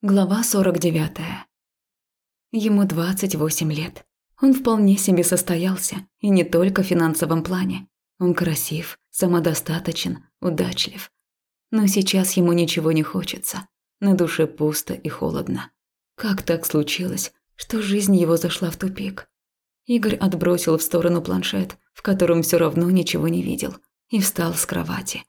Глава 49. Ему 28 лет. Он вполне себе состоялся, и не только в финансовом плане. Он красив, самодостаточен, удачлив. Но сейчас ему ничего не хочется. На душе пусто и холодно. Как так случилось, что жизнь его зашла в тупик? Игорь отбросил в сторону планшет, в котором все равно ничего не видел, и встал с кровати.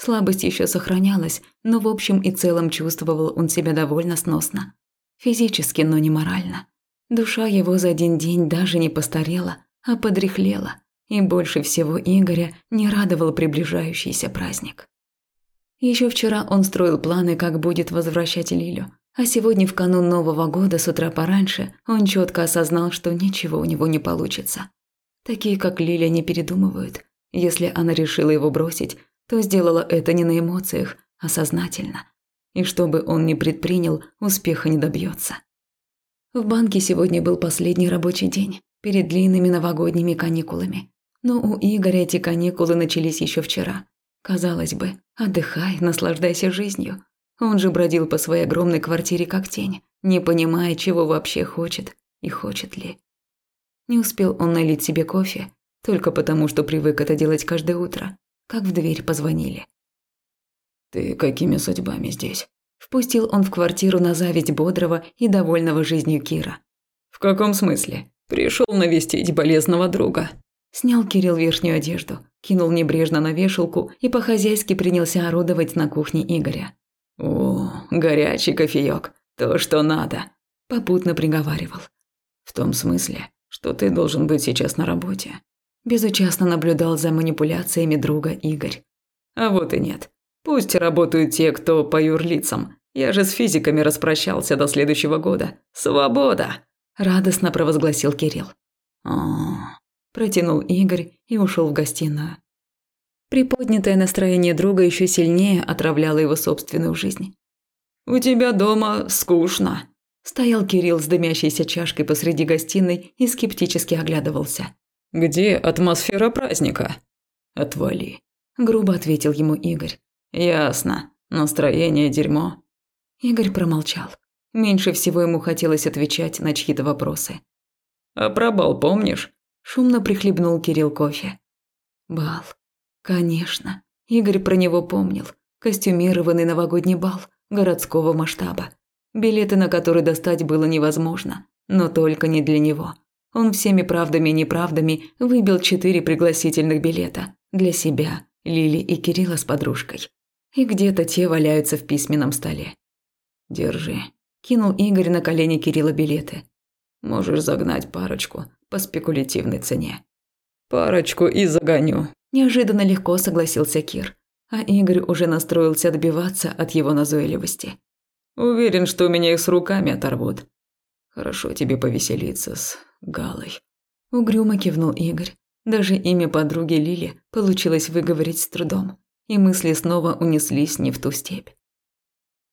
Слабость еще сохранялась, но в общем и целом чувствовал он себя довольно сносно. Физически, но не морально. Душа его за один день даже не постарела, а подряхлела, и больше всего Игоря не радовал приближающийся праздник. Еще вчера он строил планы, как будет возвращать Лилю, а сегодня в канун Нового года с утра пораньше он четко осознал, что ничего у него не получится. Такие, как Лиля, не передумывают. Если она решила его бросить, то сделала это не на эмоциях, а сознательно. И что бы он ни предпринял, успеха не добьется. В банке сегодня был последний рабочий день, перед длинными новогодними каникулами. Но у Игоря эти каникулы начались еще вчера. Казалось бы, отдыхай, наслаждайся жизнью. Он же бродил по своей огромной квартире как тень, не понимая, чего вообще хочет и хочет ли. Не успел он налить себе кофе, только потому, что привык это делать каждое утро, как в дверь позвонили. «Ты какими судьбами здесь?» Впустил он в квартиру на зависть бодрого и довольного жизнью Кира. «В каком смысле? Пришел навестить болезного друга». Снял Кирилл верхнюю одежду, кинул небрежно на вешалку и по-хозяйски принялся орудовать на кухне Игоря. «О, горячий кофеёк, то, что надо», – попутно приговаривал. «В том смысле, что ты должен быть сейчас на работе. Безучастно наблюдал за манипуляциями друга Игорь. А вот и нет. Пусть работают те, кто по юрлицам. Я же с физиками распрощался до следующего года. Свобода! Радостно провозгласил Кирилл. О, протянул Игорь и ушел в гостиную. Приподнятое настроение друга еще сильнее отравляло его собственную жизнь. «У тебя дома скучно», – стоял Кирилл с дымящейся чашкой посреди гостиной и скептически оглядывался. Где атмосфера праздника?» «Отвали», – грубо ответил ему Игорь. «Ясно. Настроение дерьмо». Игорь промолчал. Меньше всего ему хотелось отвечать на чьи-то вопросы. «А про бал помнишь?» – шумно прихлебнул Кирилл кофе. «Бал. Конечно. Игорь про него помнил. Костюмированный новогодний бал городского масштаба. Билеты на который достать было невозможно, но только не для него. Он всеми правдами и неправдами выбил четыре пригласительных билета для себя, Лили и Кирилла с подружкой. И где-то те валяются в письменном столе. «Держи», – кинул Игорь на колени Кирилла билеты. «Можешь загнать парочку по спекулятивной цене». «Парочку и загоню», – неожиданно легко согласился Кир. А Игорь уже настроился отбиваться от его назойливости. «Уверен, что у меня их с руками оторвут. Хорошо тебе повеселиться с Галой. Угрюмо кивнул Игорь. Даже имя подруги Лили получилось выговорить с трудом, и мысли снова унеслись не в ту степь.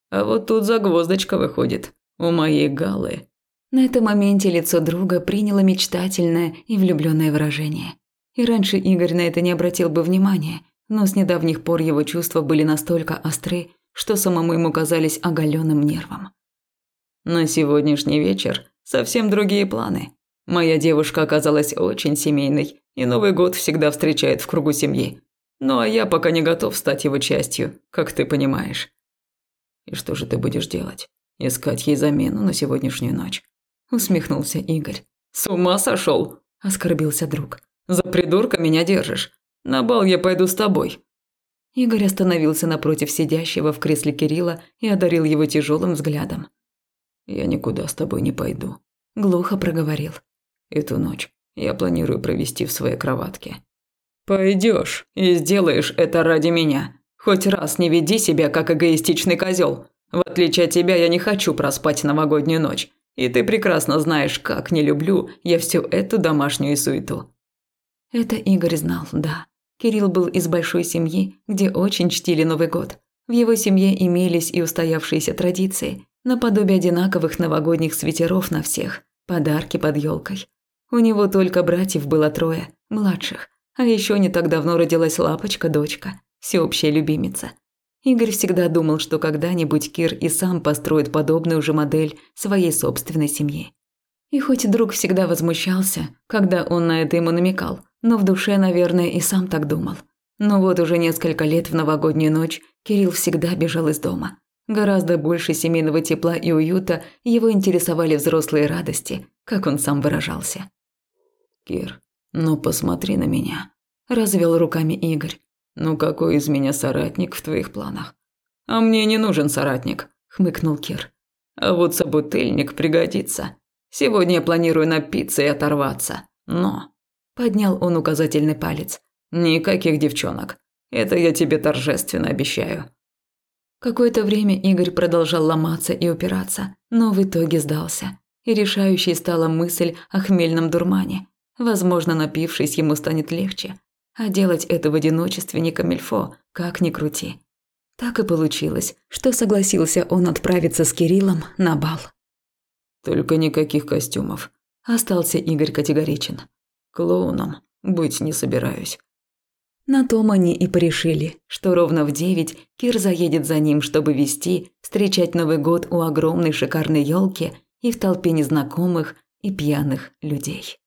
А вот тут загвоздочка выходит. У моей Галы. На этом моменте лицо друга приняло мечтательное и влюбленное выражение. И раньше Игорь на это не обратил бы внимания, но с недавних пор его чувства были настолько остры, что самому ему казались оголенным нервом. На сегодняшний вечер совсем другие планы. Моя девушка оказалась очень семейной, и Новый год всегда встречает в кругу семьи. Ну а я пока не готов стать его частью, как ты понимаешь. И что же ты будешь делать? Искать ей замену на сегодняшнюю ночь? Усмехнулся Игорь. С ума сошел? Оскорбился друг. За придурка меня держишь. На бал я пойду с тобой. Игорь остановился напротив сидящего в кресле Кирилла и одарил его тяжелым взглядом. «Я никуда с тобой не пойду», – глухо проговорил. Эту ночь я планирую провести в своей кроватке. Пойдешь и сделаешь это ради меня. Хоть раз не веди себя как эгоистичный козел. В отличие от тебя, я не хочу проспать новогоднюю ночь. И ты прекрасно знаешь, как не люблю я всю эту домашнюю суету. Это Игорь знал, да. Кирилл был из большой семьи, где очень чтили Новый год. В его семье имелись и устоявшиеся традиции, наподобие одинаковых новогодних свитеров на всех, подарки под елкой. У него только братьев было трое, младших, а еще не так давно родилась лапочка-дочка, всеобщая любимица. Игорь всегда думал, что когда-нибудь Кир и сам построит подобную же модель своей собственной семьи. И хоть друг всегда возмущался, когда он на это ему намекал, но в душе, наверное, и сам так думал. Но вот уже несколько лет в новогоднюю ночь Кирилл всегда бежал из дома. Гораздо больше семейного тепла и уюта его интересовали взрослые радости, как он сам выражался. «Кир, ну посмотри на меня», – развел руками Игорь. «Ну какой из меня соратник в твоих планах?» «А мне не нужен соратник», – хмыкнул Кир. «А вот собутыльник пригодится. Сегодня я планирую напиться и оторваться. Но...» Поднял он указательный палец. «Никаких девчонок. Это я тебе торжественно обещаю». Какое-то время Игорь продолжал ломаться и упираться, но в итоге сдался. И решающей стала мысль о хмельном дурмане. Возможно, напившись, ему станет легче. А делать это в одиночестве не камильфо, как ни крути. Так и получилось, что согласился он отправиться с Кириллом на бал. «Только никаких костюмов», – остался Игорь категоричен. «Клоуном быть не собираюсь». На том они и порешили, что ровно в девять Кир заедет за ним, чтобы вести, встречать Новый год у огромной шикарной елки и в толпе незнакомых и пьяных людей.